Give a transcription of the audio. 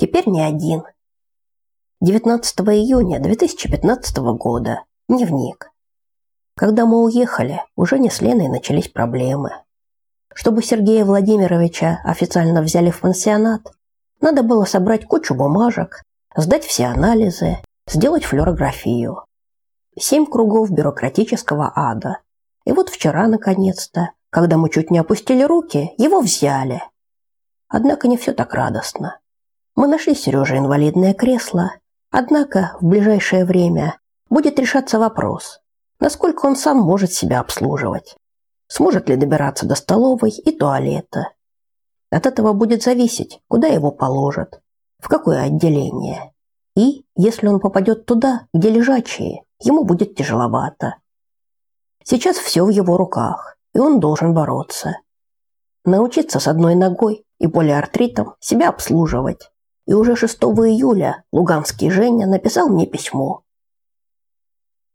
Теперь не один. 19 июня 2015 года. Дневник. Когда мы уехали, уже не с Леной начались проблемы. Чтобы Сергея Владимировича официально взяли в пансионат, надо было собрать кучу бумажек, сдать все анализы, сделать флюорографию. Семь кругов бюрократического ада. И вот вчера, наконец-то, когда мы чуть не опустили руки, его взяли. Однако не все так радостно. Мы нашли Сереже инвалидное кресло, однако в ближайшее время будет решаться вопрос, насколько он сам может себя обслуживать. Сможет ли добираться до столовой и туалета. От этого будет зависеть, куда его положат, в какое отделение. И, если он попадет туда, где лежачие, ему будет тяжеловато. Сейчас все в его руках, и он должен бороться. Научиться с одной ногой и полиартритом себя обслуживать. И уже 6 июля Луганский Женя написал мне письмо,